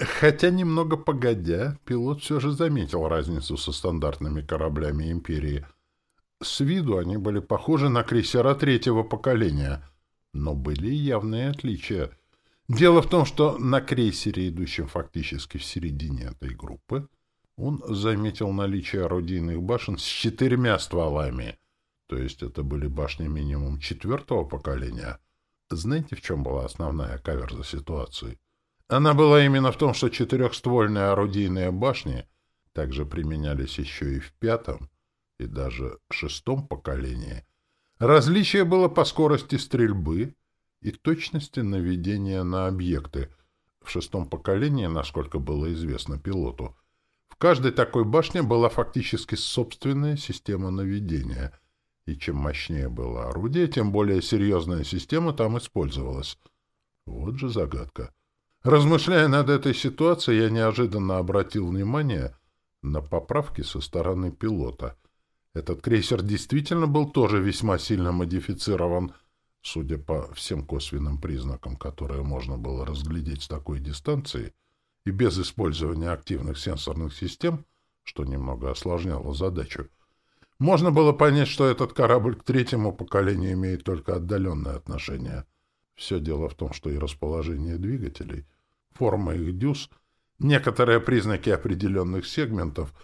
Хотя немного погодя, пилот все же заметил разницу со стандартными кораблями Империи. С виду они были похожи на крейсера третьего поколения, но были явные отличия. Дело в том, что на крейсере, идущем фактически в середине этой группы, он заметил наличие орудийных башен с четырьмя стволами, то есть это были башни минимум четвертого поколения. Знаете, в чем была основная каверза ситуации? Она была именно в том, что четырехствольные орудийные башни также применялись еще и в пятом и даже шестом поколении. Различие было по скорости стрельбы и точности наведения на объекты. В шестом поколении, насколько было известно пилоту, каждой такой башне была фактически собственная система наведения, и чем мощнее было орудие, тем более серьезная система там использовалась. Вот же загадка. Размышляя над этой ситуацией, я неожиданно обратил внимание на поправки со стороны пилота. Этот крейсер действительно был тоже весьма сильно модифицирован, судя по всем косвенным признакам, которые можно было разглядеть с такой дистанции — и без использования активных сенсорных систем, что немного осложняло задачу, можно было понять, что этот корабль к третьему поколению имеет только отдаленное отношение. Все дело в том, что и расположение двигателей, форма их дюз, некоторые признаки определенных сегментов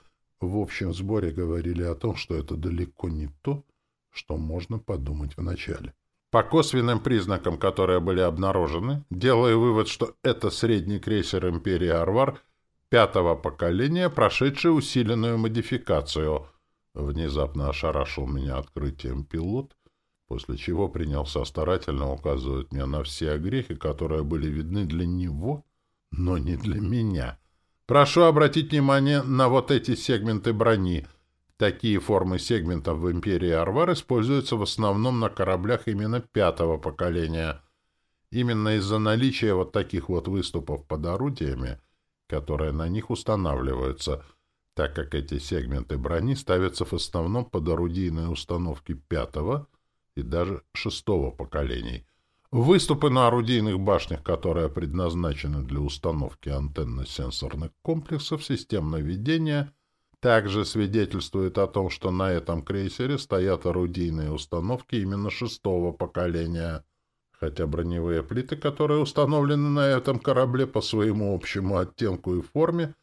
в общем сборе говорили о том, что это далеко не то, что можно подумать вначале. По косвенным признакам, которые были обнаружены, делаю вывод, что это средний крейсер «Империя Арвар» пятого поколения, прошедший усиленную модификацию. Внезапно ошарашил меня открытием пилот, после чего принялся старательно указывать мне на все огрехи, которые были видны для него, но не для меня. Прошу обратить внимание на вот эти сегменты брони — Такие формы сегментов в империи Арвар используются в основном на кораблях именно пятого поколения. Именно из-за наличия вот таких вот выступов под орудиями, которые на них устанавливаются, так как эти сегменты брони ставятся в основном под орудийные установки пятого и даже шестого поколений. Выступы на орудийных башнях, которые предназначены для установки антенно-сенсорных комплексов систем наведения – также свидетельствует о том, что на этом крейсере стоят орудийные установки именно шестого поколения, хотя броневые плиты, которые установлены на этом корабле по своему общему оттенку и форме,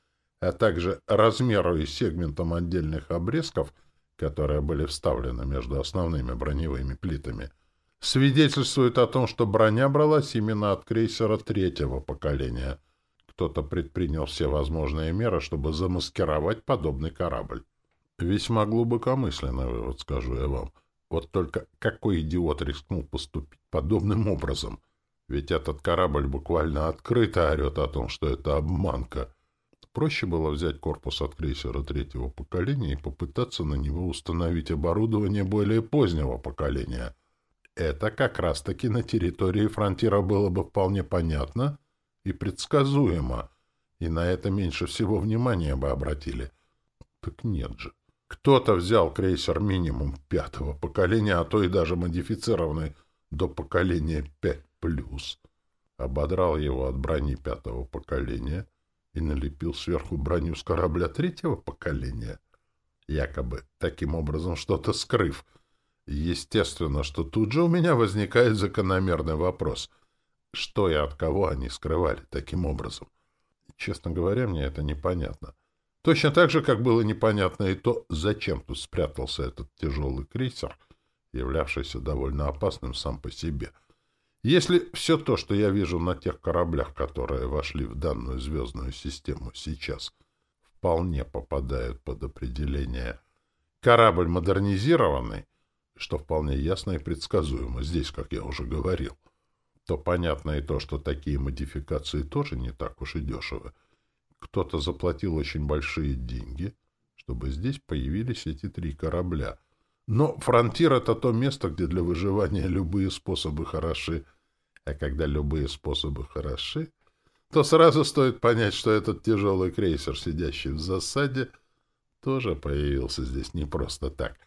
а также размеру и сегментам отдельных обрезков, которые были вставлены между основными броневыми плитами, свидетельствуют о том, что броня бралась именно от крейсера третьего поколения — кто-то предпринял все возможные меры, чтобы замаскировать подобный корабль. Весьма глубокомысленный вывод, скажу я вам. Вот только какой идиот рискнул поступить подобным образом? Ведь этот корабль буквально открыто орет о том, что это обманка. Проще было взять корпус от крейсера третьего поколения и попытаться на него установить оборудование более позднего поколения. Это как раз-таки на территории фронтира было бы вполне понятно и предсказуемо, и на это меньше всего внимания бы обратили. Так нет же. Кто-то взял крейсер минимум пятого поколения, а то и даже модифицированный до поколения 5+, ободрал его от брони пятого поколения и налепил сверху броню с корабля третьего поколения, якобы таким образом что-то скрыв. Естественно, что тут же у меня возникает закономерный вопрос — что и от кого они скрывали таким образом? Честно говоря, мне это непонятно. Точно так же, как было непонятно и то, зачем тут спрятался этот тяжелый крейсер, являвшийся довольно опасным сам по себе. Если все то, что я вижу на тех кораблях, которые вошли в данную звездную систему сейчас, вполне попадают под определение «корабль модернизированный», что вполне ясно и предсказуемо здесь, как я уже говорил, то понятно и то, что такие модификации тоже не так уж и дешевы. Кто-то заплатил очень большие деньги, чтобы здесь появились эти три корабля. Но фронтир — это то место, где для выживания любые способы хороши. А когда любые способы хороши, то сразу стоит понять, что этот тяжелый крейсер, сидящий в засаде, тоже появился здесь не просто так,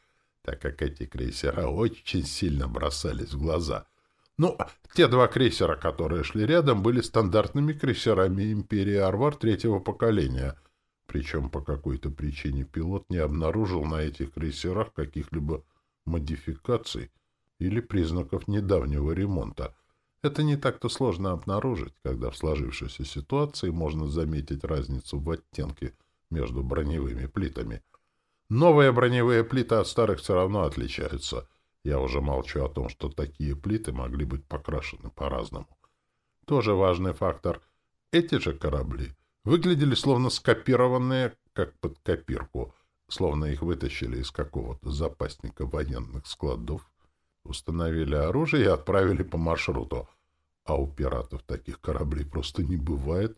так как эти крейсера очень сильно бросались в глаза — Ну, те два крейсера, которые шли рядом, были стандартными крейсерами Империи Арвар третьего поколения. Причем по какой-то причине пилот не обнаружил на этих крейсерах каких-либо модификаций или признаков недавнего ремонта. Это не так-то сложно обнаружить, когда в сложившейся ситуации можно заметить разницу в оттенке между броневыми плитами. Новые броневые плиты от старых все равно отличаются — я уже молчу о том, что такие плиты могли быть покрашены по-разному. Тоже важный фактор. Эти же корабли выглядели словно скопированные, как под копирку, словно их вытащили из какого-то запасника военных складов, установили оружие и отправили по маршруту. А у пиратов таких кораблей просто не бывает.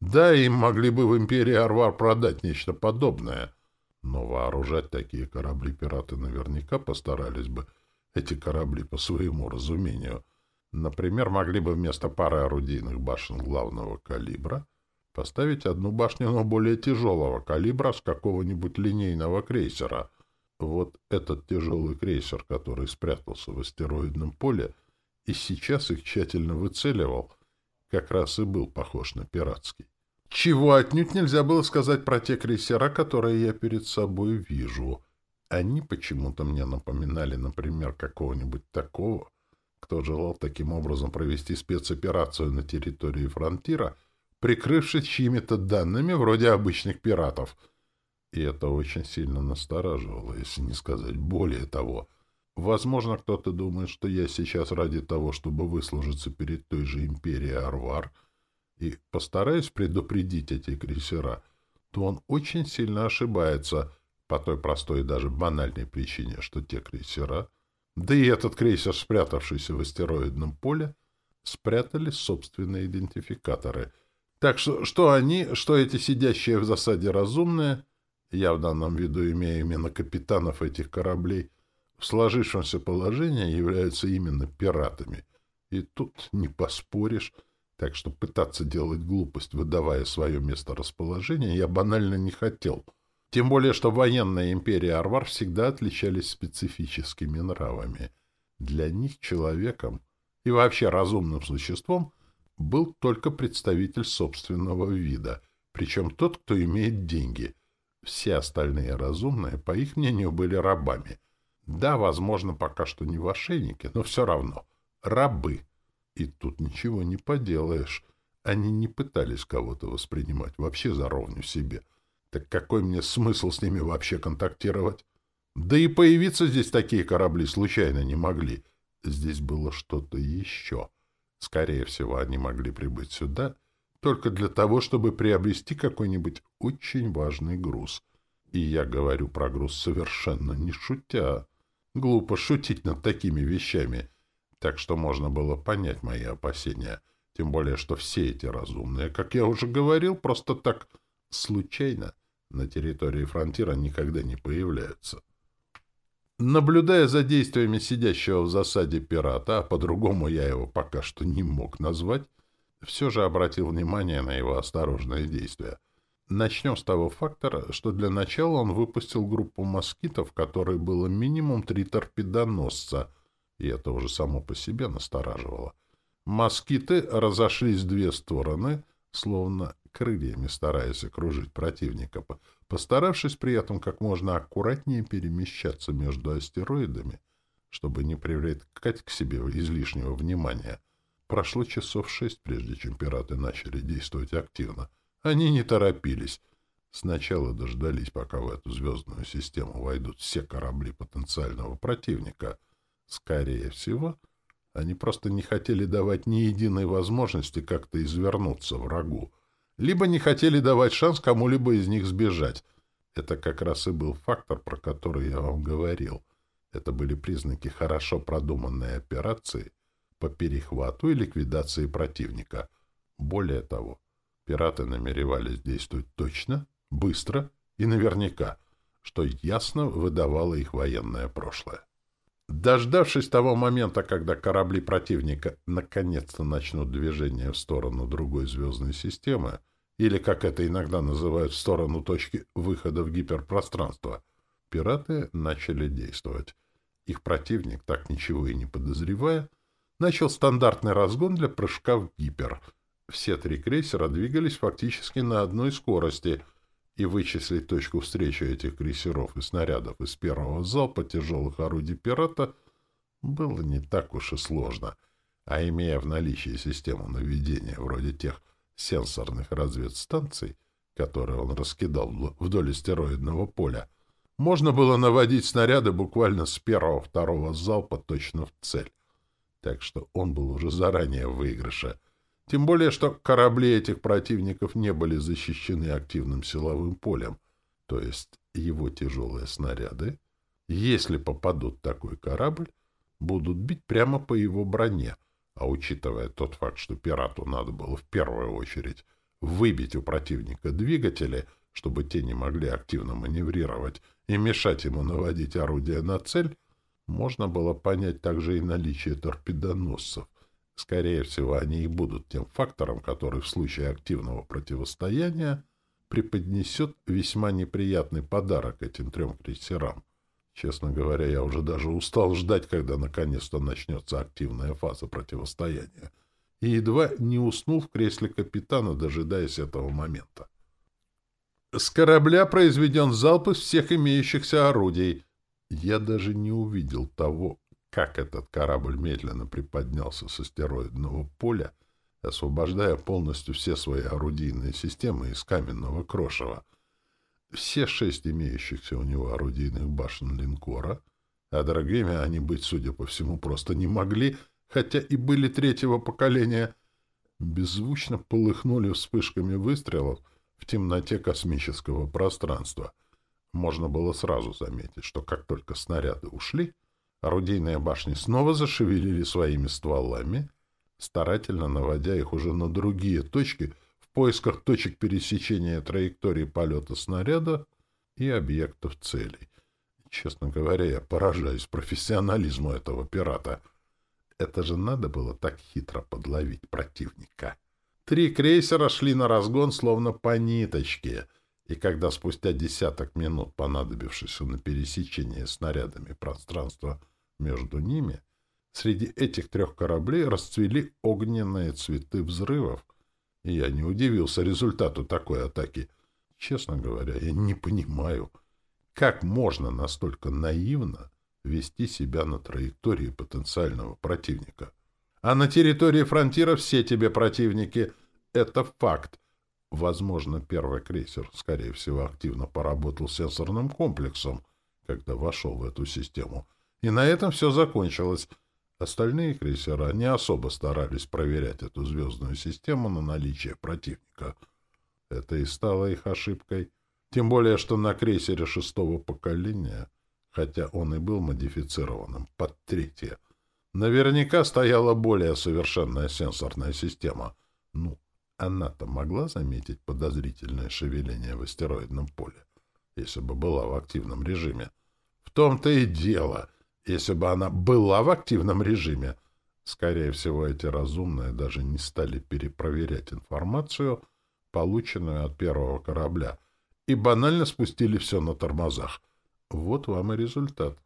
Да, им могли бы в империи Арвар продать нечто подобное, но вооружать такие корабли пираты наверняка постарались бы — эти корабли по своему разумению. Например, могли бы вместо пары орудийных башен главного калибра поставить одну башню, но более тяжелого калибра с какого-нибудь линейного крейсера. Вот этот тяжелый крейсер, который спрятался в астероидном поле и сейчас их тщательно выцеливал, как раз и был похож на пиратский. Чего отнюдь нельзя было сказать про те крейсера, которые я перед собой вижу — они почему-то мне напоминали, например, какого-нибудь такого, кто желал таким образом провести спецоперацию на территории фронтира, прикрывшись чьими-то данными вроде обычных пиратов. И это очень сильно настораживало, если не сказать более того. Возможно, кто-то думает, что я сейчас ради того, чтобы выслужиться перед той же империей Арвар и постараюсь предупредить эти крейсера, то он очень сильно ошибается — по той простой и даже банальной причине, что те крейсера, да и этот крейсер, спрятавшийся в астероидном поле, спрятали собственные идентификаторы. Так что, что они, что эти сидящие в засаде разумные, я в данном виду имею именно капитанов этих кораблей, в сложившемся положении являются именно пиратами. И тут не поспоришь, так что пытаться делать глупость, выдавая свое месторасположение, я банально не хотел — тем более, что военная империя Арвар всегда отличались специфическими нравами. Для них человеком и вообще разумным существом был только представитель собственного вида, причем тот, кто имеет деньги. Все остальные разумные, по их мнению, были рабами. Да, возможно, пока что не в ошейнике, но все равно. Рабы. И тут ничего не поделаешь. Они не пытались кого-то воспринимать вообще за ровню себе — так какой мне смысл с ними вообще контактировать? Да и появиться здесь такие корабли случайно не могли. Здесь было что-то еще. Скорее всего, они могли прибыть сюда только для того, чтобы приобрести какой-нибудь очень важный груз. И я говорю про груз совершенно не шутя. Глупо шутить над такими вещами. Так что можно было понять мои опасения. Тем более, что все эти разумные, как я уже говорил, просто так случайно на территории фронтира никогда не появляются. Наблюдая за действиями сидящего в засаде пирата, а по-другому я его пока что не мог назвать, все же обратил внимание на его осторожные действия. Начнем с того фактора, что для начала он выпустил группу москитов, в которой было минимум три торпедоносца, и это уже само по себе настораживало. Москиты разошлись в две стороны, словно крыльями стараясь окружить противника, постаравшись при этом как можно аккуратнее перемещаться между астероидами, чтобы не привлекать к себе излишнего внимания. Прошло часов шесть, прежде чем пираты начали действовать активно. Они не торопились. Сначала дождались, пока в эту звездную систему войдут все корабли потенциального противника. Скорее всего, они просто не хотели давать ни единой возможности как-то извернуться врагу, либо не хотели давать шанс кому-либо из них сбежать. Это как раз и был фактор, про который я вам говорил. Это были признаки хорошо продуманной операции по перехвату и ликвидации противника. Более того, пираты намеревались действовать точно, быстро и наверняка, что ясно выдавало их военное прошлое. Дождавшись того момента, когда корабли противника наконец-то начнут движение в сторону другой звездной системы, или, как это иногда называют, в сторону точки выхода в гиперпространство, пираты начали действовать. Их противник, так ничего и не подозревая, начал стандартный разгон для прыжка в гипер. Все три крейсера двигались фактически на одной скорости, и вычислить точку встречи этих крейсеров и снарядов из первого залпа тяжелых орудий «Пирата» было не так уж и сложно, а имея в наличии систему наведения вроде тех сенсорных разведстанций, которые он раскидал вдоль астероидного поля, можно было наводить снаряды буквально с первого-второго залпа точно в цель. Так что он был уже заранее в выигрыше. Тем более, что корабли этих противников не были защищены активным силовым полем, то есть его тяжелые снаряды, если попадут в такой корабль, будут бить прямо по его броне, а учитывая тот факт, что пирату надо было в первую очередь выбить у противника двигатели, чтобы те не могли активно маневрировать и мешать ему наводить орудие на цель, можно было понять также и наличие торпедоносцев. Скорее всего, они и будут тем фактором, который в случае активного противостояния преподнесет весьма неприятный подарок этим трем крейсерам. Честно говоря, я уже даже устал ждать, когда наконец-то начнется активная фаза противостояния. И едва не уснул в кресле капитана, дожидаясь этого момента. С корабля произведен залп из всех имеющихся орудий. Я даже не увидел того, как этот корабль медленно приподнялся с астероидного поля, освобождая полностью все свои орудийные системы из каменного крошева — все шесть имеющихся у него орудийных башен линкора, а дорогими они быть, судя по всему, просто не могли, хотя и были третьего поколения, беззвучно полыхнули вспышками выстрелов в темноте космического пространства. Можно было сразу заметить, что как только снаряды ушли, орудийные башни снова зашевелили своими стволами, старательно наводя их уже на другие точки — поисках точек пересечения траектории полета снаряда и объектов целей. Честно говоря, я поражаюсь профессионализму этого пирата. Это же надо было так хитро подловить противника. Три крейсера шли на разгон словно по ниточке, и когда спустя десяток минут, понадобившись на пересечение снарядами пространства между ними, среди этих трех кораблей расцвели огненные цветы взрывов, и я не удивился результату такой атаки. Честно говоря, я не понимаю, как можно настолько наивно вести себя на траектории потенциального противника. А на территории фронтира все тебе противники. Это факт. Возможно, первый крейсер, скорее всего, активно поработал сенсорным комплексом, когда вошел в эту систему. И на этом все закончилось. Остальные крейсера не особо старались проверять эту звездную систему на наличие противника. Это и стало их ошибкой. Тем более, что на крейсере шестого поколения, хотя он и был модифицированным под третье, наверняка стояла более совершенная сенсорная система. Ну, она-то могла заметить подозрительное шевеление в астероидном поле, если бы была в активном режиме. В том-то и дело — если бы она была в активном режиме. Скорее всего, эти разумные даже не стали перепроверять информацию, полученную от первого корабля, и банально спустили все на тормозах. Вот вам и результат.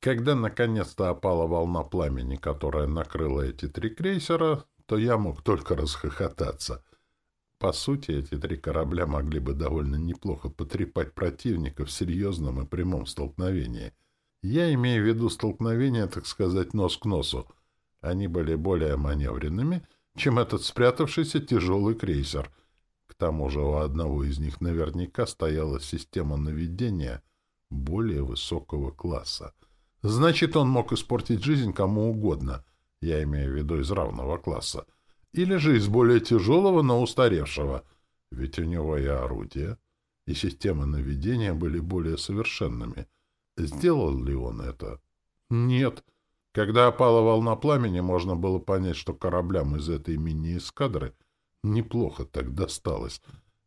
Когда наконец-то опала волна пламени, которая накрыла эти три крейсера, то я мог только расхохотаться. По сути, эти три корабля могли бы довольно неплохо потрепать противника в серьезном и прямом столкновении — я имею в виду столкновения, так сказать, нос к носу. Они были более маневренными, чем этот спрятавшийся тяжелый крейсер. К тому же у одного из них наверняка стояла система наведения более высокого класса. Значит, он мог испортить жизнь кому угодно, я имею в виду из равного класса, или же из более тяжелого, но устаревшего, ведь у него и орудия, и системы наведения были более совершенными — Сделал ли он это? Нет. Когда опала волна пламени, можно было понять, что кораблям из этой мини-эскадры неплохо так досталось,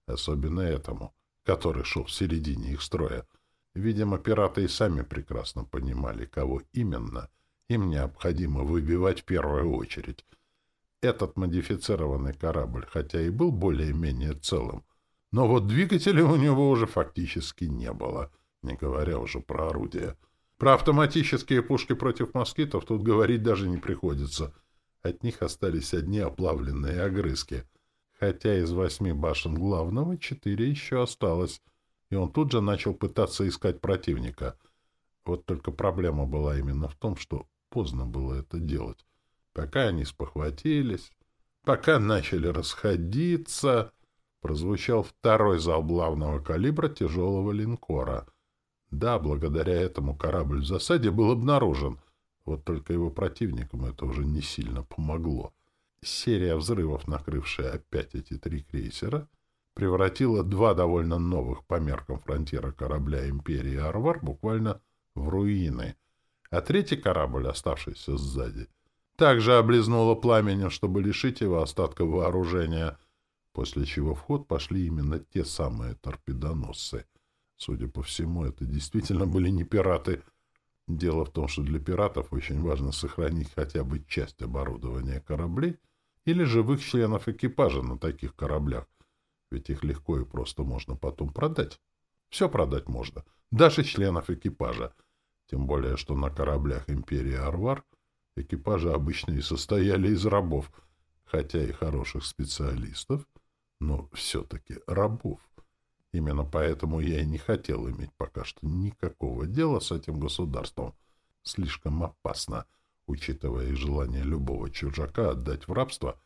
особенно этому, который шел в середине их строя. Видимо, пираты и сами прекрасно понимали, кого именно им необходимо выбивать в первую очередь. Этот модифицированный корабль, хотя и был более-менее целым, но вот двигателя у него уже фактически не было — не говоря уже про орудия. Про автоматические пушки против москитов тут говорить даже не приходится. От них остались одни оплавленные огрызки. Хотя из восьми башен главного четыре еще осталось, и он тут же начал пытаться искать противника. Вот только проблема была именно в том, что поздно было это делать. Пока они спохватились, пока начали расходиться, прозвучал второй залп главного калибра тяжелого линкора. Да, благодаря этому корабль в засаде был обнаружен, вот только его противникам это уже не сильно помогло. Серия взрывов, накрывшая опять эти три крейсера, превратила два довольно новых по меркам фронтира корабля империи Арвар буквально в руины, а третий корабль, оставшийся сзади, также облизнуло пламенем, чтобы лишить его остатков вооружения, после чего в ход пошли именно те самые торпедоносцы. Судя по всему, это действительно были не пираты. Дело в том, что для пиратов очень важно сохранить хотя бы часть оборудования кораблей или живых членов экипажа на таких кораблях, ведь их легко и просто можно потом продать. Все продать можно, даже членов экипажа. Тем более, что на кораблях империи Арвар — Экипажи обычно и состояли из рабов, хотя и хороших специалистов, но все-таки рабов. Именно поэтому я и не хотел иметь пока что никакого дела с этим государством. Слишком опасно, учитывая желание любого чужака отдать в рабство.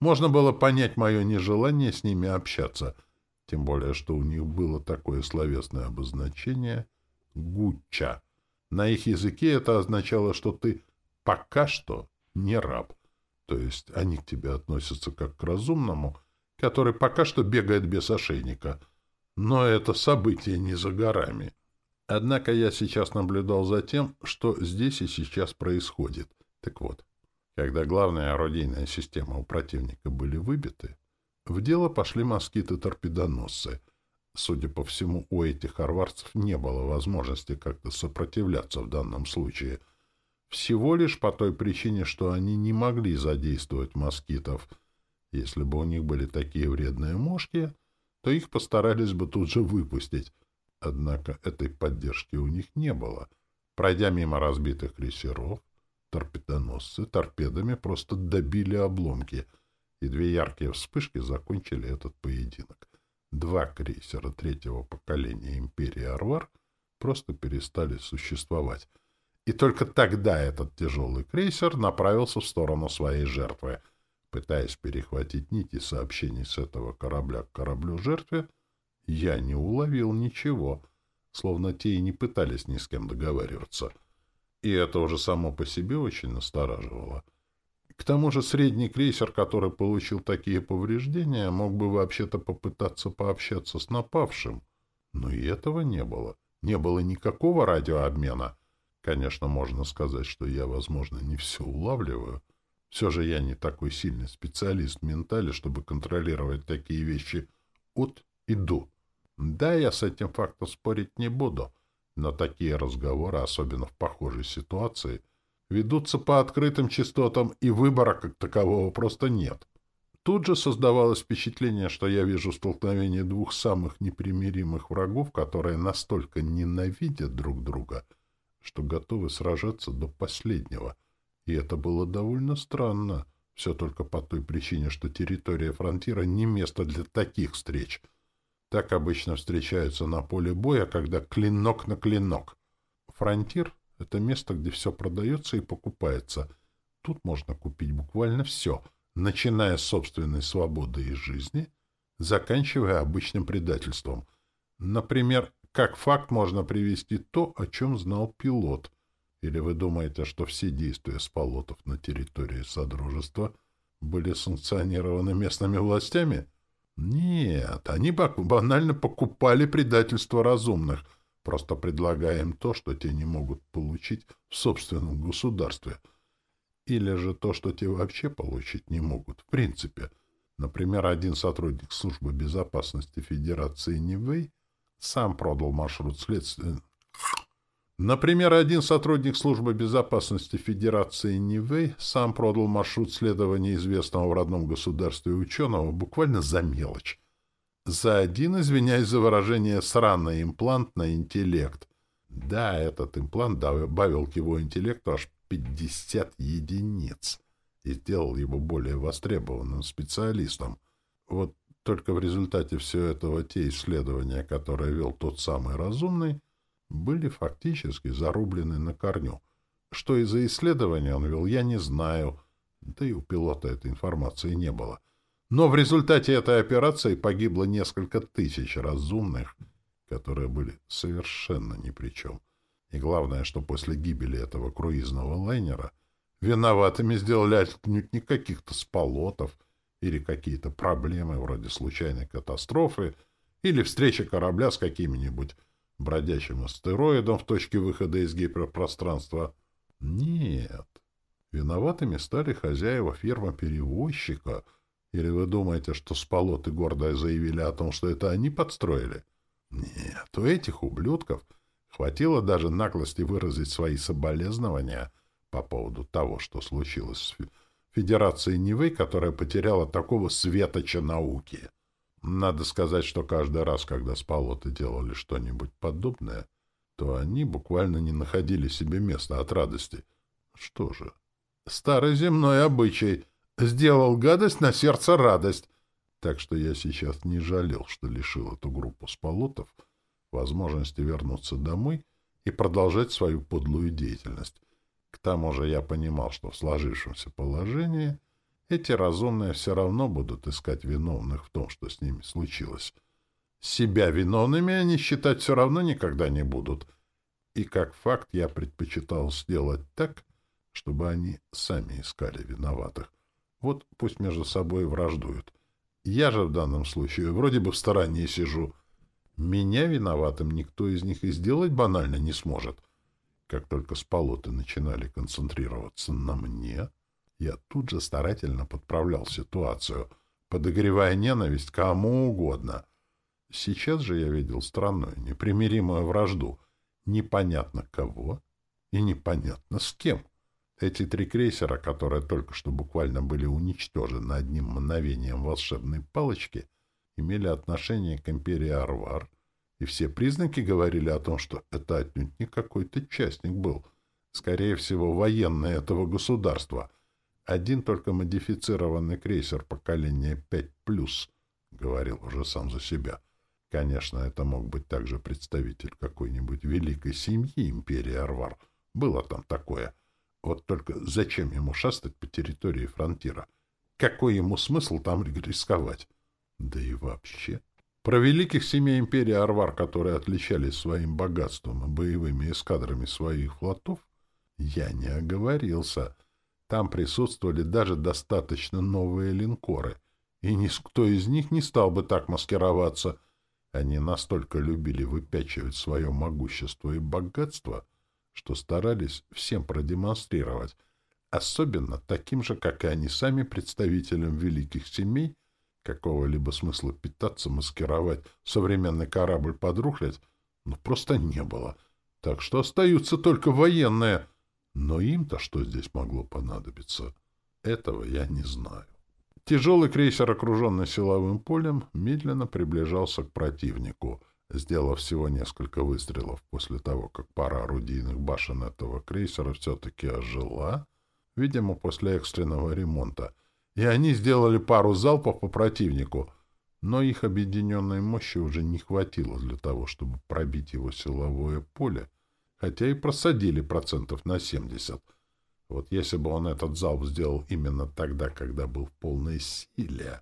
Можно было понять мое нежелание с ними общаться, тем более, что у них было такое словесное обозначение «гуча». На их языке это означало, что ты пока что не раб. То есть они к тебе относятся как к разумному, который пока что бегает без ошейника. Но это событие не за горами. Однако я сейчас наблюдал за тем, что здесь и сейчас происходит. Так вот, когда главная орудийная система у противника были выбиты, в дело пошли москиты-торпедоносцы. Судя по всему, у этих арварцев не было возможности как-то сопротивляться в данном случае — всего лишь по той причине, что они не могли задействовать москитов. Если бы у них были такие вредные мошки, то их постарались бы тут же выпустить. Однако этой поддержки у них не было. Пройдя мимо разбитых крейсеров, торпедоносцы торпедами просто добили обломки, и две яркие вспышки закончили этот поединок. Два крейсера третьего поколения империи Арвар просто перестали существовать — и только тогда этот тяжелый крейсер направился в сторону своей жертвы. Пытаясь перехватить нити сообщений с этого корабля к кораблю-жертве, я не уловил ничего, словно те и не пытались ни с кем договариваться. И это уже само по себе очень настораживало. К тому же средний крейсер, который получил такие повреждения, мог бы вообще-то попытаться пообщаться с напавшим. Но и этого не было. Не было никакого радиообмена — Конечно, можно сказать, что я, возможно, не все улавливаю. Все же я не такой сильный специалист в ментале, чтобы контролировать такие вещи от и до. Да, я с этим фактом спорить не буду, но такие разговоры, особенно в похожей ситуации, ведутся по открытым частотам, и выбора как такового просто нет. Тут же создавалось впечатление, что я вижу столкновение двух самых непримиримых врагов, которые настолько ненавидят друг друга — что готовы сражаться до последнего. И это было довольно странно. Все только по той причине, что территория фронтира не место для таких встреч. Так обычно встречаются на поле боя, когда клинок на клинок. Фронтир — это место, где все продается и покупается. Тут можно купить буквально все, начиная с собственной свободы и жизни, заканчивая обычным предательством. Например, как факт можно привести то, о чем знал пилот. Или вы думаете, что все действия сполотов на территории Содружества были санкционированы местными властями? Нет, они банально покупали предательство разумных, просто предлагая им то, что те не могут получить в собственном государстве. Или же то, что те вообще получить не могут, в принципе. Например, один сотрудник службы безопасности Федерации Нивэй сам продал маршрут следствия. Например, один сотрудник службы безопасности Федерации Нивэй сам продал маршрут следования известного в родном государстве ученого буквально за мелочь. За один, извиняюсь за выражение, сраный имплант на интеллект. Да, этот имплант добавил к его интеллекту аж 50 единиц. и сделал его более востребованным специалистом. Вот только в результате всего этого те исследования, которые вел тот самый разумный, были фактически зарублены на корню. Что из-за исследования он вел, я не знаю, да и у пилота этой информации не было. Но в результате этой операции погибло несколько тысяч разумных, которые были совершенно ни при чем. И главное, что после гибели этого круизного лайнера виноватыми сделали отнюдь не каких-то сполотов или какие-то проблемы вроде случайной катастрофы или встречи корабля с какими-нибудь бродячим астероидом в точке выхода из гиперпространства. Нет. Виноватыми стали хозяева фирмы-перевозчика. Или вы думаете, что Спалот и Гордая заявили о том, что это они подстроили? Нет, у этих ублюдков хватило даже наглости выразить свои соболезнования по поводу того, что случилось с Федерацией Нивы, которая потеряла такого светоча науки. Надо сказать, что каждый раз, когда Спалоты делали что-нибудь подобное, то они буквально не находили себе места от радости. Что же, старый земной обычай сделал гадость на сердце радость. Так что я сейчас не жалел, что лишил эту группу Спалотов возможности вернуться домой и продолжать свою подлую деятельность. К тому же я понимал, что в сложившемся положении — эти разумные все равно будут искать виновных в том, что с ними случилось. Себя виновными они считать все равно никогда не будут. И как факт я предпочитал сделать так, чтобы они сами искали виноватых. Вот пусть между собой враждуют. Я же в данном случае вроде бы в стороне сижу. Меня виноватым никто из них и сделать банально не сможет. Как только сполоты начинали концентрироваться на мне, я тут же старательно подправлял ситуацию, подогревая ненависть кому угодно. Сейчас же я видел странную, непримиримую вражду. Непонятно кого и непонятно с кем. Эти три крейсера, которые только что буквально были уничтожены одним мгновением волшебной палочки, имели отношение к империи Арвар, и все признаки говорили о том, что это отнюдь не какой-то частник был, скорее всего, военный этого государства — один только модифицированный крейсер поколения 5+, говорил уже сам за себя. Конечно, это мог быть также представитель какой-нибудь великой семьи империи Арвар. Было там такое. Вот только зачем ему шастать по территории фронтира? Какой ему смысл там рисковать? Да и вообще... Про великих семей империи Арвар, которые отличались своим богатством и боевыми эскадрами своих флотов, я не оговорился — там присутствовали даже достаточно новые линкоры, и никто из них не стал бы так маскироваться. Они настолько любили выпячивать свое могущество и богатство, что старались всем продемонстрировать, особенно таким же, как и они сами, представителям великих семей, какого-либо смысла питаться, маскировать современный корабль подрухлять, ну, просто не было. Так что остаются только военные — но им-то что здесь могло понадобиться? Этого я не знаю. Тяжелый крейсер, окруженный силовым полем, медленно приближался к противнику, сделав всего несколько выстрелов после того, как пара орудийных башен этого крейсера все-таки ожила, видимо, после экстренного ремонта, и они сделали пару залпов по противнику, но их объединенной мощи уже не хватило для того, чтобы пробить его силовое поле, хотя и просадили процентов на 70. Вот если бы он этот залп сделал именно тогда, когда был в полной силе,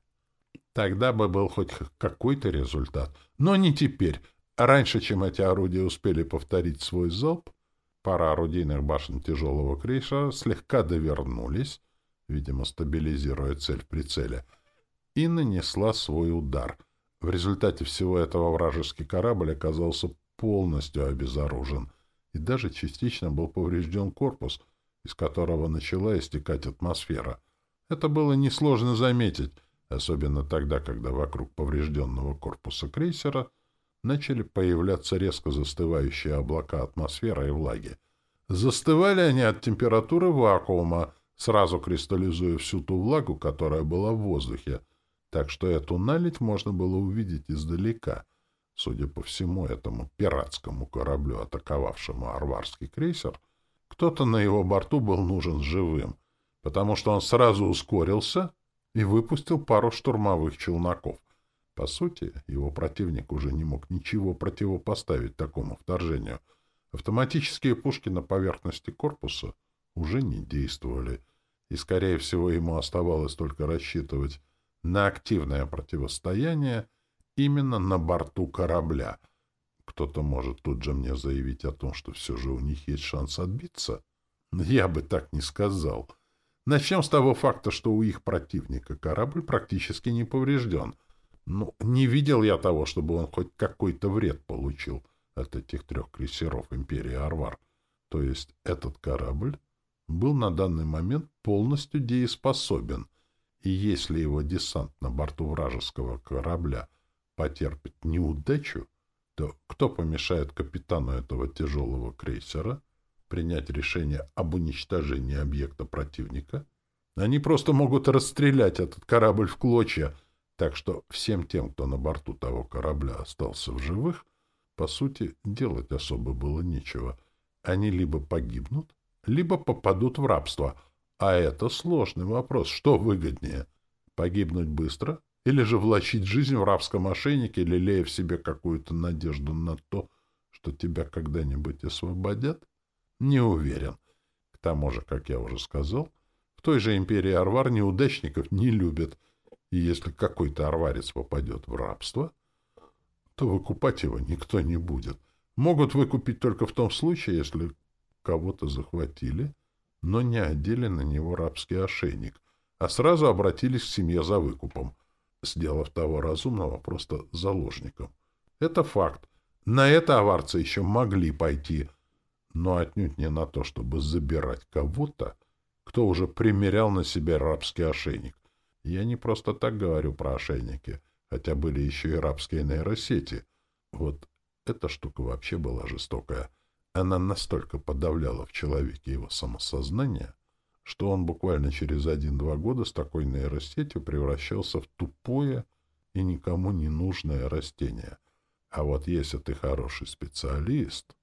тогда бы был хоть какой-то результат. Но не теперь. Раньше, чем эти орудия успели повторить свой залп, пара орудийных башен тяжелого крейсера слегка довернулись, видимо, стабилизируя цель в прицеле, и нанесла свой удар. В результате всего этого вражеский корабль оказался полностью обезоружен — и даже частично был поврежден корпус, из которого начала истекать атмосфера. Это было несложно заметить, особенно тогда, когда вокруг поврежденного корпуса крейсера начали появляться резко застывающие облака атмосферы и влаги. Застывали они от температуры вакуума, сразу кристаллизуя всю ту влагу, которая была в воздухе, так что эту наледь можно было увидеть издалека — Судя по всему этому пиратскому кораблю, атаковавшему арварский крейсер, кто-то на его борту был нужен живым, потому что он сразу ускорился и выпустил пару штурмовых челноков. По сути, его противник уже не мог ничего противопоставить такому вторжению. Автоматические пушки на поверхности корпуса уже не действовали, и, скорее всего, ему оставалось только рассчитывать на активное противостояние именно на борту корабля. Кто-то может тут же мне заявить о том, что все же у них есть шанс отбиться. Я бы так не сказал. Начнем с того факта, что у их противника корабль практически не поврежден. Ну, не видел я того, чтобы он хоть какой-то вред получил от этих трех крейсеров Империи Арвар. То есть этот корабль был на данный момент полностью дееспособен, и если его десант на борту вражеского корабля потерпит неудачу, то кто помешает капитану этого тяжелого крейсера принять решение об уничтожении объекта противника? Они просто могут расстрелять этот корабль в клочья, так что всем тем, кто на борту того корабля остался в живых, по сути, делать особо было нечего. Они либо погибнут, либо попадут в рабство. А это сложный вопрос. Что выгоднее? Погибнуть быстро? Или же влачить жизнь в рабском ошейнике, лелея в себе какую-то надежду на то, что тебя когда-нибудь освободят? Не уверен. К тому же, как я уже сказал, в той же империи Арвар неудачников не любят. И если какой-то арварец попадет в рабство, то выкупать его никто не будет. Могут выкупить только в том случае, если кого-то захватили, но не одели на него рабский ошейник, а сразу обратились к семье за выкупом, сделав того разумного просто заложником. Это факт. На это аварцы еще могли пойти, но отнюдь не на то, чтобы забирать кого-то, кто уже примерял на себя рабский ошейник. Я не просто так говорю про ошейники, хотя были еще и рабские нейросети. Вот эта штука вообще была жестокая. Она настолько подавляла в человеке его самосознание, что он буквально через один-два года с такой нейросетью превращался в тупое и никому не нужное растение. А вот если ты хороший специалист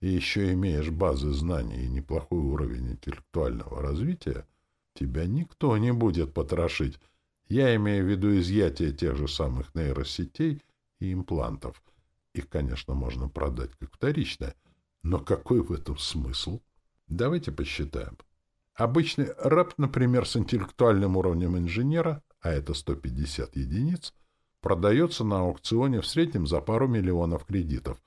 и еще имеешь базы знаний и неплохой уровень интеллектуального развития, тебя никто не будет потрошить. Я имею в виду изъятие тех же самых нейросетей и имплантов. Их, конечно, можно продать как вторичное — но какой в этом смысл? Давайте посчитаем. Обычный раб, например, с интеллектуальным уровнем инженера, а это 150 единиц, продается на аукционе в среднем за пару миллионов кредитов.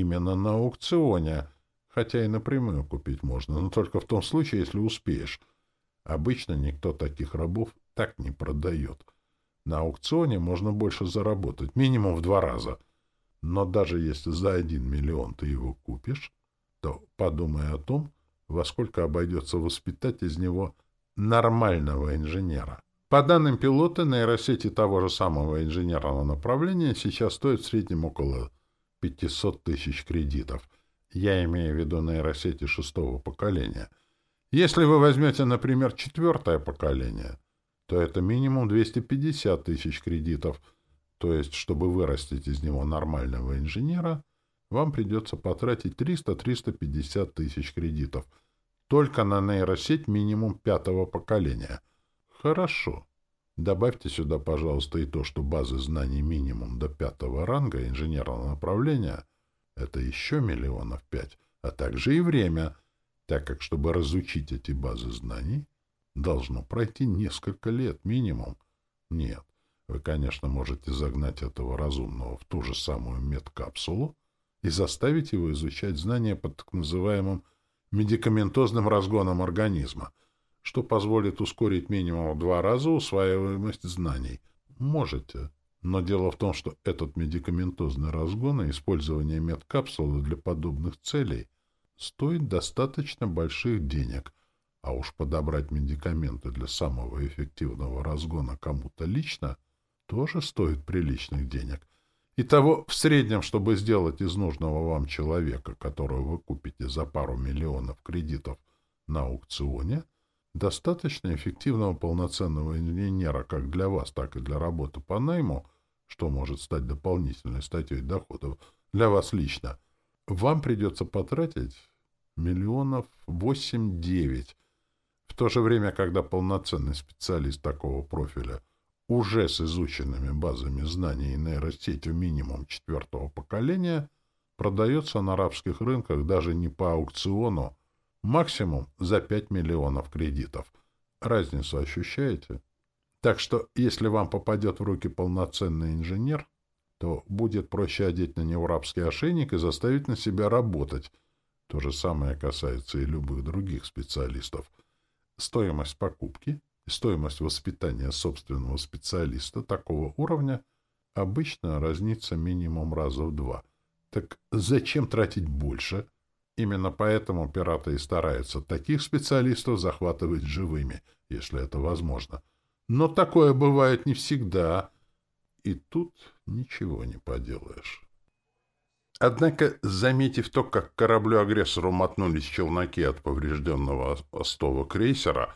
Именно на аукционе, хотя и напрямую купить можно, но только в том случае, если успеешь. Обычно никто таких рабов так не продает. На аукционе можно больше заработать, минимум в два раза — но даже если за один миллион ты его купишь, то подумай о том, во сколько обойдется воспитать из него нормального инженера. По данным пилота, нейросети того же самого инженерного направления сейчас стоят в среднем около 500 тысяч кредитов. Я имею в виду нейросети шестого поколения. Если вы возьмете, например, четвертое поколение, то это минимум 250 тысяч кредитов – то есть, чтобы вырастить из него нормального инженера, вам придется потратить 300-350 тысяч кредитов. Только на нейросеть минимум пятого поколения. Хорошо. Добавьте сюда, пожалуйста, и то, что базы знаний минимум до пятого ранга инженерного направления — это еще миллионов пять, а также и время, так как, чтобы разучить эти базы знаний, должно пройти несколько лет минимум. Нет, вы, конечно, можете загнать этого разумного в ту же самую медкапсулу и заставить его изучать знания под так называемым медикаментозным разгоном организма, что позволит ускорить минимум в два раза усваиваемость знаний. Можете. Но дело в том, что этот медикаментозный разгон и использование медкапсулы для подобных целей стоит достаточно больших денег, а уж подобрать медикаменты для самого эффективного разгона кому-то лично — тоже стоит приличных денег. Итого, в среднем, чтобы сделать из нужного вам человека, которого вы купите за пару миллионов кредитов на аукционе, достаточно эффективного полноценного инженера как для вас, так и для работы по найму, что может стать дополнительной статьей доходов для вас лично, вам придется потратить миллионов восемь-девять, В то же время, когда полноценный специалист такого профиля уже с изученными базами знаний и нейросетью минимум четвертого поколения продается на арабских рынках даже не по аукциону, максимум за 5 миллионов кредитов. Разницу ощущаете? Так что, если вам попадет в руки полноценный инженер, то будет проще одеть на него рабский ошейник и заставить на себя работать. То же самое касается и любых других специалистов. Стоимость покупки и стоимость воспитания собственного специалиста такого уровня обычно разнится минимум раза в два. Так зачем тратить больше? Именно поэтому пираты и стараются таких специалистов захватывать живыми, если это возможно. Но такое бывает не всегда — и тут ничего не поделаешь. Однако, заметив то, как кораблю-агрессору мотнулись челноки от поврежденного остова крейсера,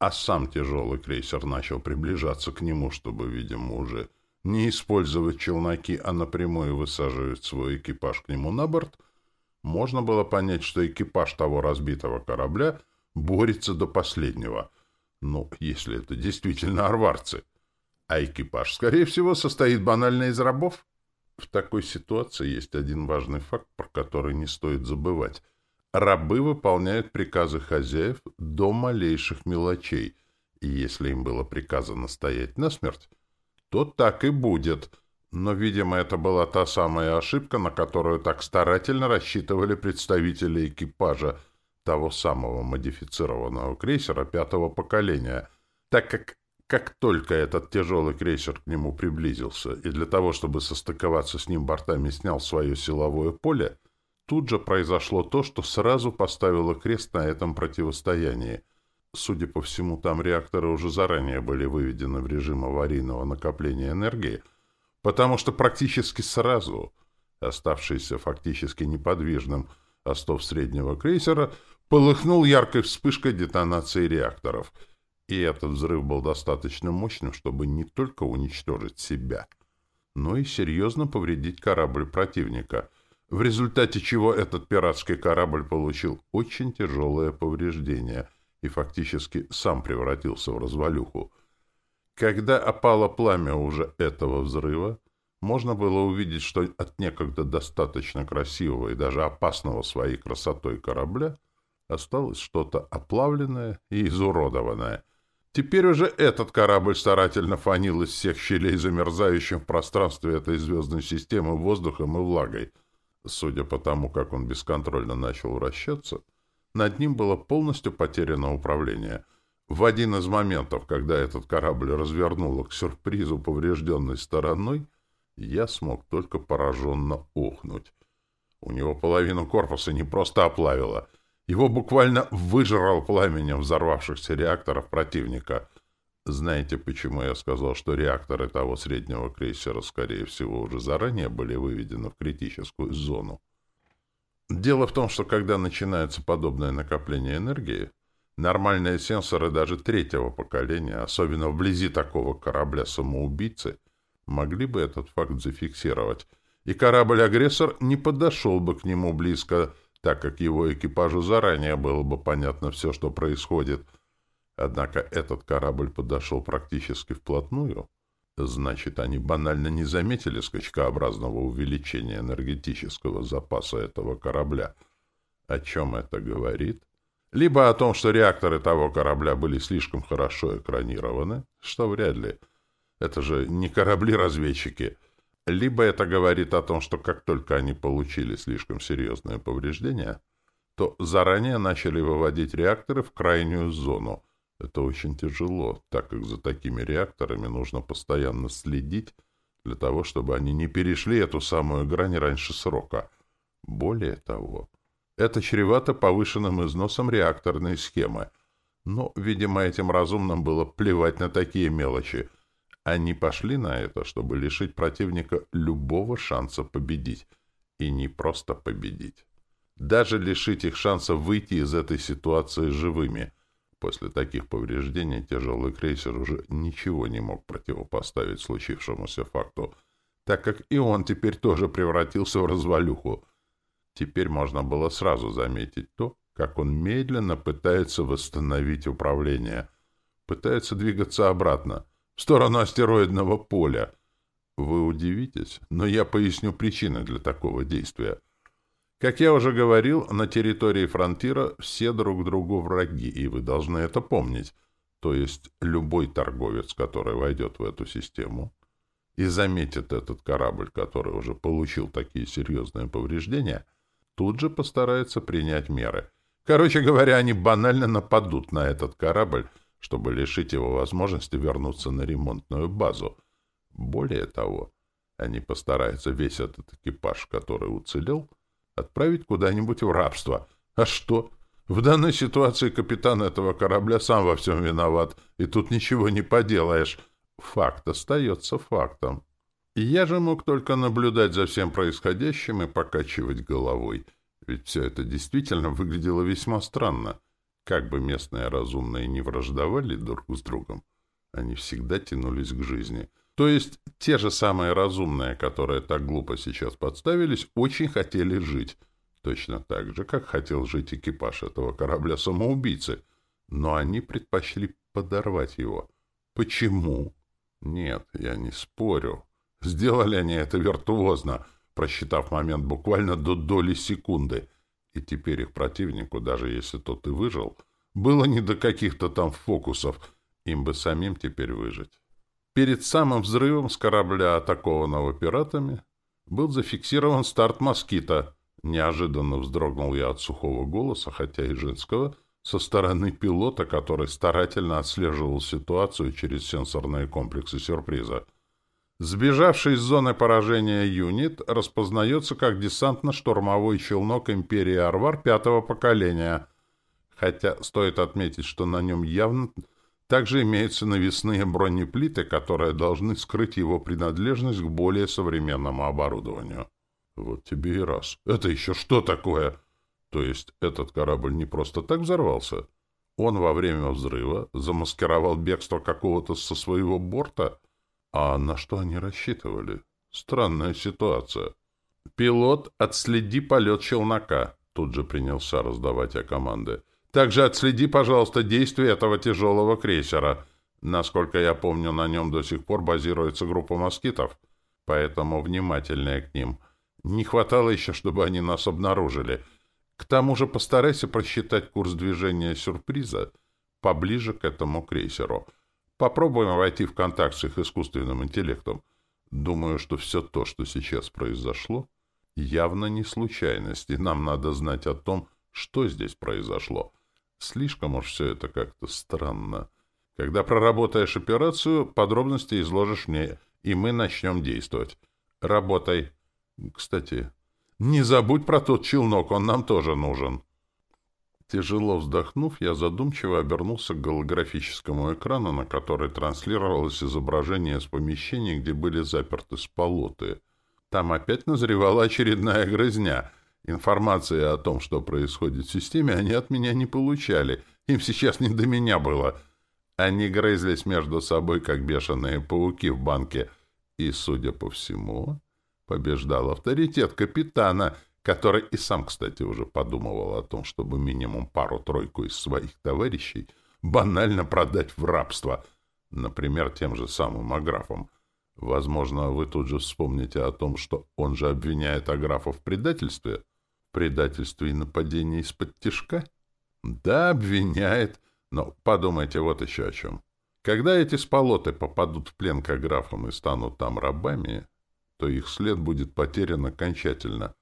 а сам тяжелый крейсер начал приближаться к нему, чтобы, видимо, уже не использовать челноки, а напрямую высаживать свой экипаж к нему на борт, можно было понять, что экипаж того разбитого корабля борется до последнего. Ну, если это действительно арварцы — а экипаж, скорее всего, состоит банально из рабов. В такой ситуации есть один важный факт, про который не стоит забывать. Рабы выполняют приказы хозяев до малейших мелочей, и если им было приказано стоять насмерть, то так и будет. Но, видимо, это была та самая ошибка, на которую так старательно рассчитывали представители экипажа того самого модифицированного крейсера пятого поколения, так как как только этот тяжелый крейсер к нему приблизился и для того, чтобы состыковаться с ним бортами снял свое силовое поле, тут же произошло то, что сразу поставило крест на этом противостоянии. Судя по всему, там реакторы уже заранее были выведены в режим аварийного накопления энергии, потому что практически сразу оставшийся фактически неподвижным остов среднего крейсера полыхнул яркой вспышкой детонации реакторов — и этот взрыв был достаточно мощным, чтобы не только уничтожить себя, но и серьезно повредить корабль противника, в результате чего этот пиратский корабль получил очень тяжелое повреждение и фактически сам превратился в развалюху. Когда опало пламя уже этого взрыва, можно было увидеть, что от некогда достаточно красивого и даже опасного своей красотой корабля осталось что-то оплавленное и изуродованное — Теперь уже этот корабль старательно фанил из всех щелей, замерзающим в пространстве этой звездной системы воздухом и влагой. Судя по тому, как он бесконтрольно начал вращаться, над ним было полностью потеряно управление. В один из моментов, когда этот корабль развернуло к сюрпризу поврежденной стороной, я смог только пораженно ухнуть. У него половину корпуса не просто оплавило — его буквально выжрал пламенем взорвавшихся реакторов противника. Знаете, почему я сказал, что реакторы того среднего крейсера, скорее всего, уже заранее были выведены в критическую зону? Дело в том, что когда начинается подобное накопление энергии, нормальные сенсоры даже третьего поколения, особенно вблизи такого корабля-самоубийцы, могли бы этот факт зафиксировать, и корабль-агрессор не подошел бы к нему близко, так как его экипажу заранее было бы понятно все, что происходит. Однако этот корабль подошел практически вплотную. Значит, они банально не заметили скачкообразного увеличения энергетического запаса этого корабля. О чем это говорит? Либо о том, что реакторы того корабля были слишком хорошо экранированы, что вряд ли. Это же не корабли-разведчики — либо это говорит о том, что как только они получили слишком серьезные повреждения, то заранее начали выводить реакторы в крайнюю зону. Это очень тяжело, так как за такими реакторами нужно постоянно следить для того, чтобы они не перешли эту самую грань раньше срока. Более того, это чревато повышенным износом реакторной схемы. Но, видимо, этим разумным было плевать на такие мелочи — они пошли на это, чтобы лишить противника любого шанса победить. И не просто победить. Даже лишить их шанса выйти из этой ситуации живыми. После таких повреждений тяжелый крейсер уже ничего не мог противопоставить случившемуся факту, так как и он теперь тоже превратился в развалюху. Теперь можно было сразу заметить то, как он медленно пытается восстановить управление. Пытается двигаться обратно, в сторону астероидного поля. Вы удивитесь, но я поясню причины для такого действия. Как я уже говорил, на территории фронтира все друг другу враги, и вы должны это помнить. То есть любой торговец, который войдет в эту систему и заметит этот корабль, который уже получил такие серьезные повреждения, тут же постарается принять меры. Короче говоря, они банально нападут на этот корабль, чтобы лишить его возможности вернуться на ремонтную базу. Более того, они постараются весь этот экипаж, который уцелел, отправить куда-нибудь в рабство. А что? В данной ситуации капитан этого корабля сам во всем виноват, и тут ничего не поделаешь. Факт остается фактом. Я же мог только наблюдать за всем происходящим и покачивать головой, ведь все это действительно выглядело весьма странно. Как бы местные разумные не враждовали друг с другом, они всегда тянулись к жизни. То есть те же самые разумные, которые так глупо сейчас подставились, очень хотели жить. Точно так же, как хотел жить экипаж этого корабля-самоубийцы. Но они предпочли подорвать его. Почему? Нет, я не спорю. Сделали они это виртуозно, просчитав момент буквально до доли секунды. И теперь их противнику, даже если тот и выжил, было не до каких-то там фокусов, им бы самим теперь выжить. Перед самым взрывом с корабля, атакованного пиратами, был зафиксирован старт «Москита». Неожиданно вздрогнул я от сухого голоса, хотя и женского, со стороны пилота, который старательно отслеживал ситуацию через сенсорные комплексы сюрприза. Сбежавший из зоны поражения юнит распознается как десантно-штурмовой челнок «Империи Арвар» пятого поколения, хотя стоит отметить, что на нем явно также имеются навесные бронеплиты, которые должны скрыть его принадлежность к более современному оборудованию. Вот тебе и раз. Это еще что такое? То есть этот корабль не просто так взорвался? Он во время взрыва замаскировал бегство какого-то со своего борта? А на что они рассчитывали? Странная ситуация. «Пилот, отследи полет челнока», — тут же принялся раздавать я команды. Также отследи, пожалуйста, действия этого тяжелого крейсера. Насколько я помню, на нем до сих пор базируется группа москитов, поэтому внимательнее к ним. Не хватало еще, чтобы они нас обнаружили. К тому же постарайся просчитать курс движения сюрприза поближе к этому крейсеру. Попробуем войти в контакт с их искусственным интеллектом. Думаю, что все то, что сейчас произошло, явно не случайность, и нам надо знать о том, что здесь произошло. Слишком уж все это как-то странно. Когда проработаешь операцию, подробности изложишь мне, и мы начнем действовать. Работай. Кстати, не забудь про тот челнок, он нам тоже нужен. Тяжело вздохнув, я задумчиво обернулся к голографическому экрану, на который транслировалось изображение с помещений, где были заперты сполоты. Там опять назревала очередная грызня — Информации о том, что происходит в системе, они от меня не получали. Им сейчас не до меня было. Они грызлись между собой, как бешеные пауки в банке. И, судя по всему, побеждал авторитет капитана, который и сам, кстати, уже подумывал о том, чтобы минимум пару-тройку из своих товарищей банально продать в рабство, например, тем же самым аграфам. Возможно, вы тут же вспомните о том, что он же обвиняет аграфа в предательстве — предательстве и нападении из-под тишка? Да, обвиняет. Но подумайте вот еще о чем. Когда эти сполоты попадут в плен к графам и станут там рабами, то их след будет потерян окончательно.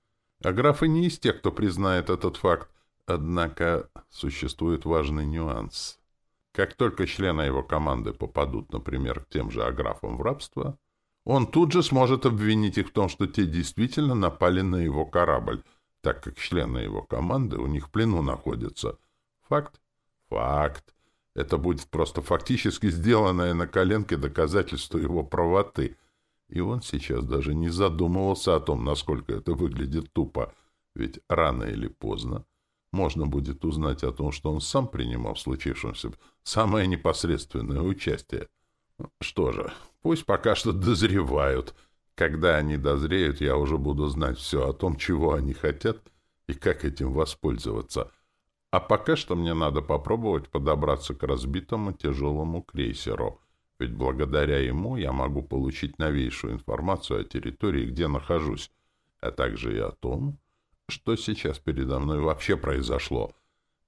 А графы не из тех, кто признает этот факт. Однако существует важный нюанс. Как только члены его команды попадут, например, к тем же аграфам в рабство, он тут же сможет обвинить их в том, что те действительно напали на его корабль, так как члены его команды у них в плену находятся. Факт? Факт. Это будет просто фактически сделанное на коленке доказательство его правоты. И он сейчас даже не задумывался о том, насколько это выглядит тупо. Ведь рано или поздно можно будет узнать о том, что он сам принимал в случившемся самое непосредственное участие. Что же, пусть пока что дозревают — когда они дозреют, я уже буду знать все о том, чего они хотят и как этим воспользоваться. А пока что мне надо попробовать подобраться к разбитому тяжелому крейсеру, ведь благодаря ему я могу получить новейшую информацию о территории, где нахожусь, а также и о том, что сейчас передо мной вообще произошло,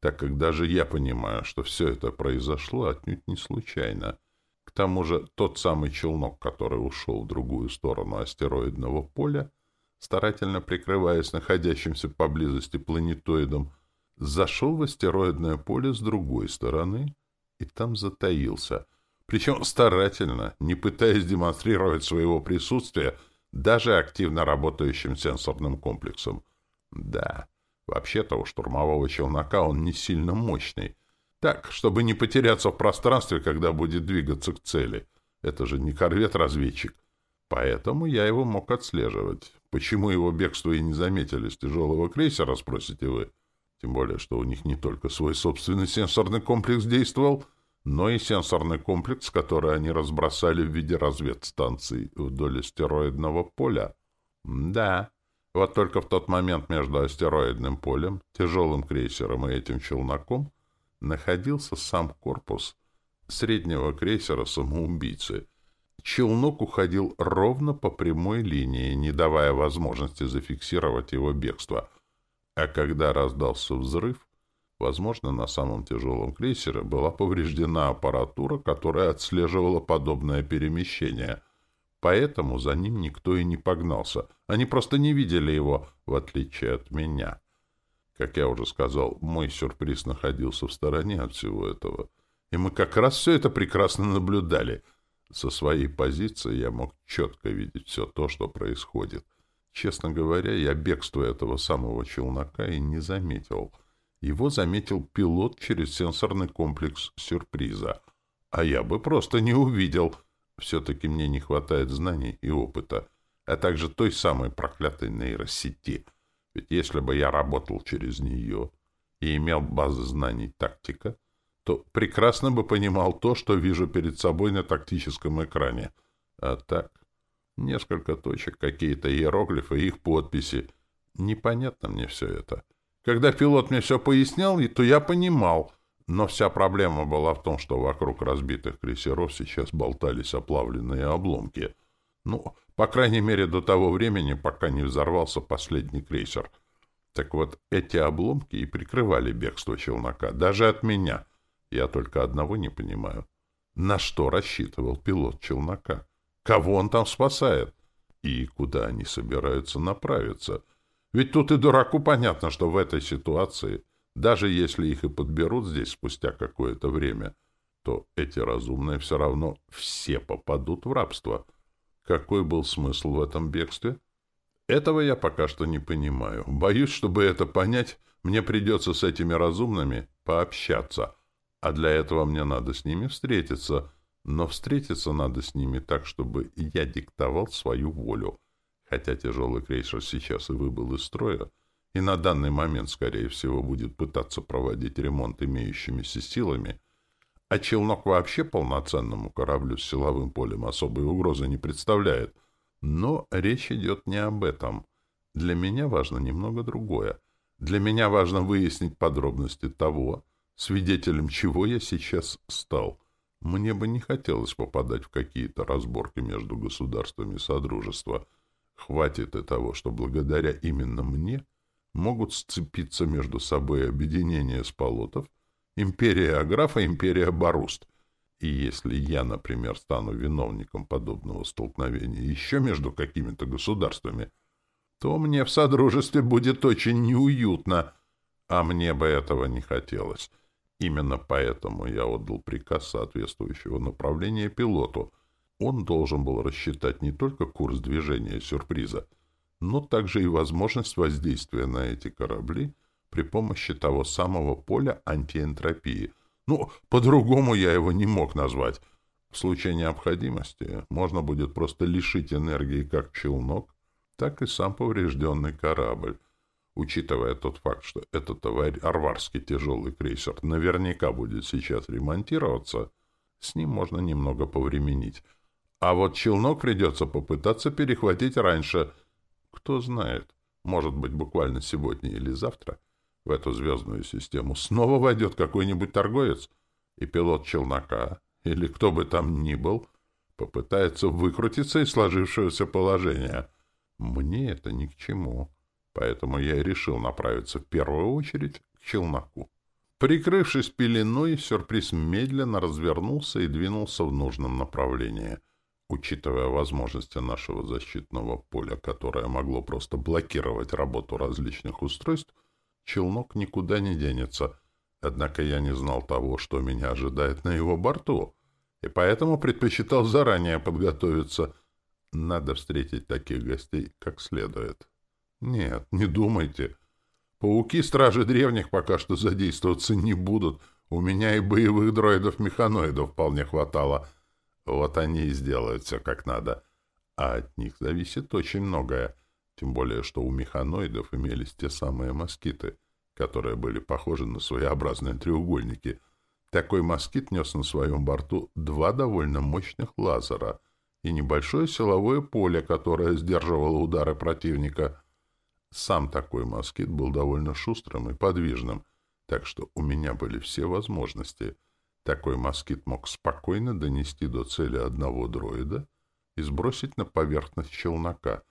так как даже я понимаю, что все это произошло отнюдь не случайно. К тому же тот самый челнок, который ушел в другую сторону астероидного поля, старательно прикрываясь находящимся поблизости планетоидом, зашел в астероидное поле с другой стороны и там затаился, причем старательно, не пытаясь демонстрировать своего присутствия даже активно работающим сенсорным комплексом. Да, вообще-то у штурмового челнока он не сильно мощный. Так, чтобы не потеряться в пространстве, когда будет двигаться к цели. Это же не корвет-разведчик. Поэтому я его мог отслеживать. Почему его бегство и не заметили с тяжелого крейсера, спросите вы? Тем более, что у них не только свой собственный сенсорный комплекс действовал, но и сенсорный комплекс, который они разбросали в виде разведстанций вдоль астероидного поля. Да, вот только в тот момент между астероидным полем, тяжелым крейсером и этим челноком находился сам корпус среднего крейсера самоубийцы. Челнок уходил ровно по прямой линии, не давая возможности зафиксировать его бегство — а когда раздался взрыв, возможно, на самом тяжелом крейсере была повреждена аппаратура, которая отслеживала подобное перемещение. Поэтому за ним никто и не погнался. Они просто не видели его, в отличие от меня. Как я уже сказал, мой сюрприз находился в стороне от всего этого. И мы как раз все это прекрасно наблюдали. Со своей позиции я мог четко видеть все то, что происходит. Честно говоря, я бегство этого самого челнока и не заметил. Его заметил пилот через сенсорный комплекс сюрприза. А я бы просто не увидел. Все-таки мне не хватает знаний и опыта, а также той самой проклятой нейросети. Ведь если бы я работал через нее и имел базы знаний тактика, то прекрасно бы понимал то, что вижу перед собой на тактическом экране. А так... Несколько точек, какие-то иероглифы и их подписи. Непонятно мне все это. Когда пилот мне все пояснял, то я понимал. Но вся проблема была в том, что вокруг разбитых крейсеров сейчас болтались оплавленные обломки. Ну, по крайней мере, до того времени, пока не взорвался последний крейсер. Так вот, эти обломки и прикрывали бегство челнока. Даже от меня. Я только одного не понимаю. На что рассчитывал пилот челнока? Кого он там спасает? И куда они собираются направиться? Ведь тут и дураку понятно, что в этой ситуации, даже если их и подберут здесь спустя какое-то время, то эти разумные все равно все попадут в рабство. Какой был смысл в этом бегстве? Этого я пока что не понимаю. Боюсь, чтобы это понять, мне придется с этими разумными пообщаться. А для этого мне надо с ними встретиться — но встретиться надо с ними так, чтобы я диктовал свою волю. Хотя тяжелый крейсер сейчас и выбыл из строя, и на данный момент, скорее всего, будет пытаться проводить ремонт имеющимися силами, а челнок вообще полноценному кораблю с силовым полем особой угрозы не представляет. Но речь идет не об этом. Для меня важно немного другое. Для меня важно выяснить подробности того, свидетелем чего я сейчас стал — мне бы не хотелось попадать в какие-то разборки между государствами Содружества. Хватит и того, что благодаря именно мне могут сцепиться между собой объединение Спалотов, империя Аграфа, империя Баруст. И если я, например, стану виновником подобного столкновения еще между какими-то государствами, то мне в Содружестве будет очень неуютно, а мне бы этого не хотелось. Именно поэтому я отдал приказ соответствующего направления пилоту. Он должен был рассчитать не только курс движения сюрприза, но также и возможность воздействия на эти корабли при помощи того самого поля антиэнтропии. Ну, по-другому я его не мог назвать. В случае необходимости можно будет просто лишить энергии как челнок, так и сам поврежденный корабль. Учитывая тот факт, что этот арварский тяжелый крейсер наверняка будет сейчас ремонтироваться, с ним можно немного повременить. А вот челнок придется попытаться перехватить раньше. Кто знает, может быть, буквально сегодня или завтра. в эту звездную систему снова войдет какой-нибудь торговец, и пилот челнока, или кто бы там ни был, попытается выкрутиться из сложившегося положения. Мне это ни к чему, поэтому я и решил направиться в первую очередь к челноку. Прикрывшись пеленой, сюрприз медленно развернулся и двинулся в нужном направлении. Учитывая возможности нашего защитного поля, которое могло просто блокировать работу различных устройств, челнок никуда не денется. Однако я не знал того, что меня ожидает на его борту, и поэтому предпочитал заранее подготовиться. Надо встретить таких гостей как следует. Нет, не думайте. Пауки Стражи Древних пока что задействоваться не будут. У меня и боевых дроидов-механоидов вполне хватало. Вот они и сделают все как надо. А от них зависит очень многое. Тем более, что у механоидов имелись те самые москиты, которые были похожи на своеобразные треугольники. Такой москит нес на своем борту два довольно мощных лазера и небольшое силовое поле, которое сдерживало удары противника — сам такой москит был довольно шустрым и подвижным, так что у меня были все возможности. Такой москит мог спокойно донести до цели одного дроида и сбросить на поверхность челнока.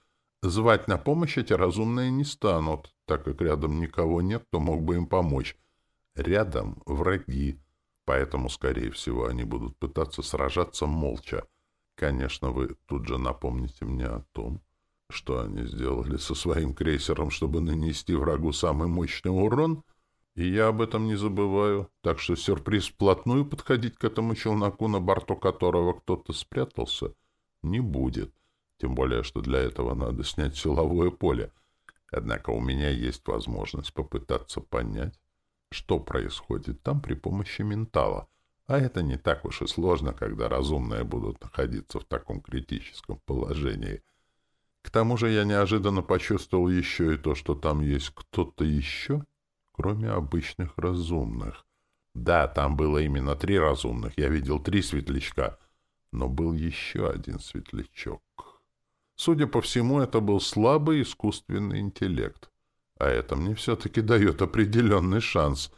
Звать на помощь эти разумные не станут, так как рядом никого нет, кто мог бы им помочь. Рядом враги, поэтому, скорее всего, они будут пытаться сражаться молча. Конечно, вы тут же напомните мне о том, что они сделали со своим крейсером, чтобы нанести врагу самый мощный урон? И я об этом не забываю. Так что сюрприз вплотную подходить к этому челноку, на борту которого кто-то спрятался, не будет. Тем более, что для этого надо снять силовое поле. Однако у меня есть возможность попытаться понять, что происходит там при помощи ментала. А это не так уж и сложно, когда разумные будут находиться в таком критическом положении — к тому же я неожиданно почувствовал еще и то, что там есть кто-то еще, кроме обычных разумных. Да, там было именно три разумных, я видел три светлячка, но был еще один светлячок. Судя по всему, это был слабый искусственный интеллект. А это мне все-таки дает определенный шанс.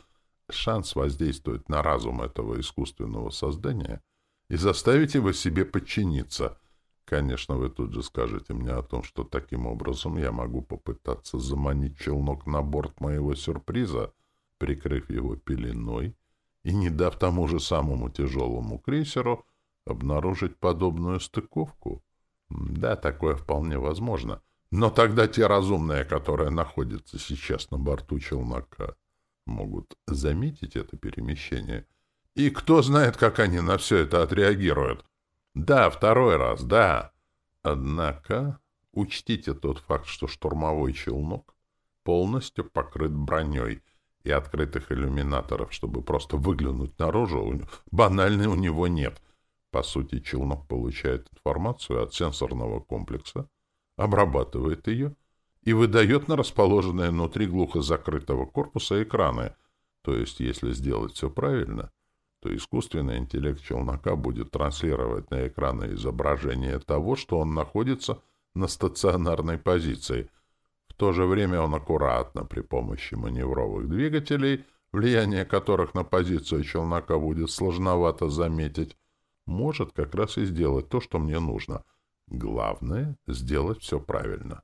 Шанс воздействовать на разум этого искусственного создания и заставить его себе подчиниться — Конечно, вы тут же скажете мне о том, что таким образом я могу попытаться заманить челнок на борт моего сюрприза, прикрыв его пеленой и не дав тому же самому тяжелому крейсеру обнаружить подобную стыковку. Да, такое вполне возможно. Но тогда те разумные, которые находятся сейчас на борту челнока, могут заметить это перемещение. И кто знает, как они на все это отреагируют. Да, второй раз, да. Однако учтите тот факт, что штурмовой челнок полностью покрыт броней и открытых иллюминаторов, чтобы просто выглянуть наружу, банально у него нет. По сути, челнок получает информацию от сенсорного комплекса, обрабатывает ее и выдает на расположенные внутри глухо закрытого корпуса экраны. То есть, если сделать все правильно, то искусственный интеллект челнока будет транслировать на экраны изображение того, что он находится на стационарной позиции. В то же время он аккуратно при помощи маневровых двигателей, влияние которых на позицию челнока будет сложновато заметить, может как раз и сделать то, что мне нужно. Главное — сделать все правильно.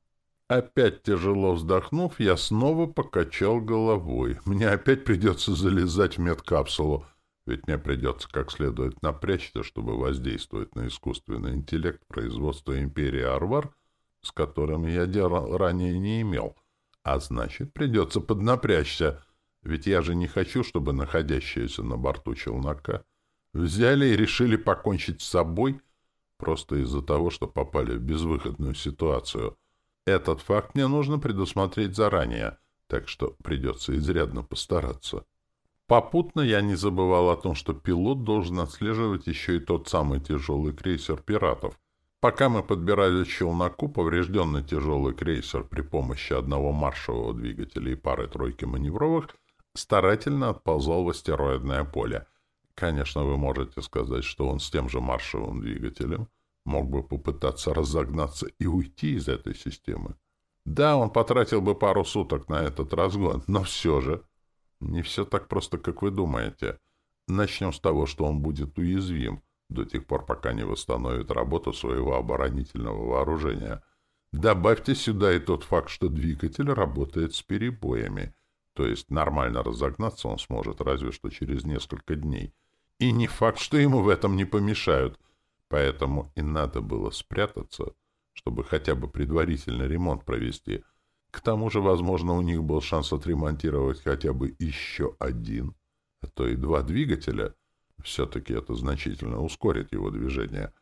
Опять тяжело вздохнув, я снова покачал головой. Мне опять придется залезать в медкапсулу. Ведь мне придется как следует напрячься, чтобы воздействовать на искусственный интеллект производства империи Арвар, с которым я дела ранее не имел. А значит, придется поднапрячься, ведь я же не хочу, чтобы находящиеся на борту челнока взяли и решили покончить с собой просто из-за того, что попали в безвыходную ситуацию. Этот факт мне нужно предусмотреть заранее, так что придется изрядно постараться. Попутно я не забывал о том, что пилот должен отслеживать еще и тот самый тяжелый крейсер пиратов. Пока мы подбирали челноку, поврежденный тяжелый крейсер при помощи одного маршевого двигателя и пары-тройки маневровых старательно отползал в астероидное поле. Конечно, вы можете сказать, что он с тем же маршевым двигателем мог бы попытаться разогнаться и уйти из этой системы. Да, он потратил бы пару суток на этот разгон, но все же... Не все так просто, как вы думаете. Начнем с того, что он будет уязвим до тех пор, пока не восстановит работу своего оборонительного вооружения. Добавьте сюда и тот факт, что двигатель работает с перебоями, то есть нормально разогнаться он сможет разве что через несколько дней. И не факт, что ему в этом не помешают, поэтому и надо было спрятаться, чтобы хотя бы предварительный ремонт провести. К тому же, возможно, у них был шанс отремонтировать хотя бы еще один, а то и два двигателя. Все-таки это значительно ускорит его движение.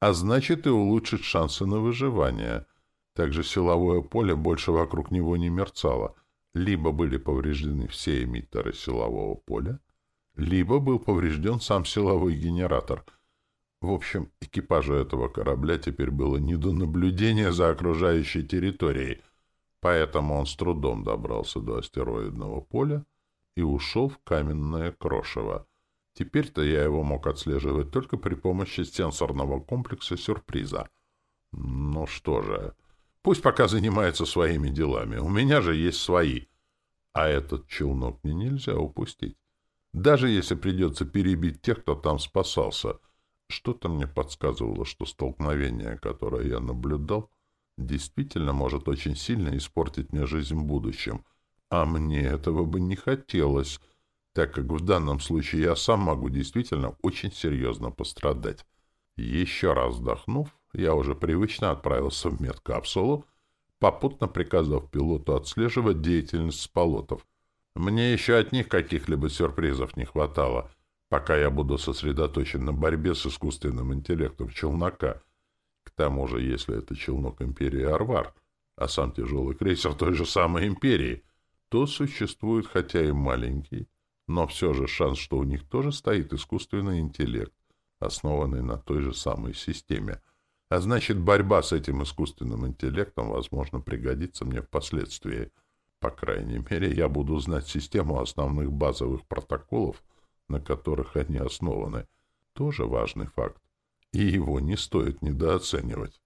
А значит, и улучшит шансы на выживание. Также силовое поле больше вокруг него не мерцало. Либо были повреждены все эмиттеры силового поля, либо был поврежден сам силовой генератор — в общем, экипажу этого корабля теперь было не до наблюдения за окружающей территорией, поэтому он с трудом добрался до астероидного поля и ушел в каменное крошево. Теперь-то я его мог отслеживать только при помощи сенсорного комплекса сюрприза. Ну что же, пусть пока занимается своими делами, у меня же есть свои. А этот челнок мне нельзя упустить. Даже если придется перебить тех, кто там спасался — что-то мне подсказывало, что столкновение, которое я наблюдал, действительно может очень сильно испортить мне жизнь в будущем. А мне этого бы не хотелось, так как в данном случае я сам могу действительно очень серьезно пострадать. Еще раз вздохнув, я уже привычно отправился в медкапсулу, попутно приказав пилоту отслеживать деятельность сполотов. Мне еще от них каких-либо сюрпризов не хватало — пока я буду сосредоточен на борьбе с искусственным интеллектом челнока. К тому же, если это челнок империи Арвар, а сам тяжелый крейсер той же самой империи, то существует хотя и маленький, но все же шанс, что у них тоже стоит искусственный интеллект, основанный на той же самой системе. А значит, борьба с этим искусственным интеллектом, возможно, пригодится мне впоследствии. По крайней мере, я буду знать систему основных базовых протоколов, на которых они основаны, тоже важный факт, и его не стоит недооценивать.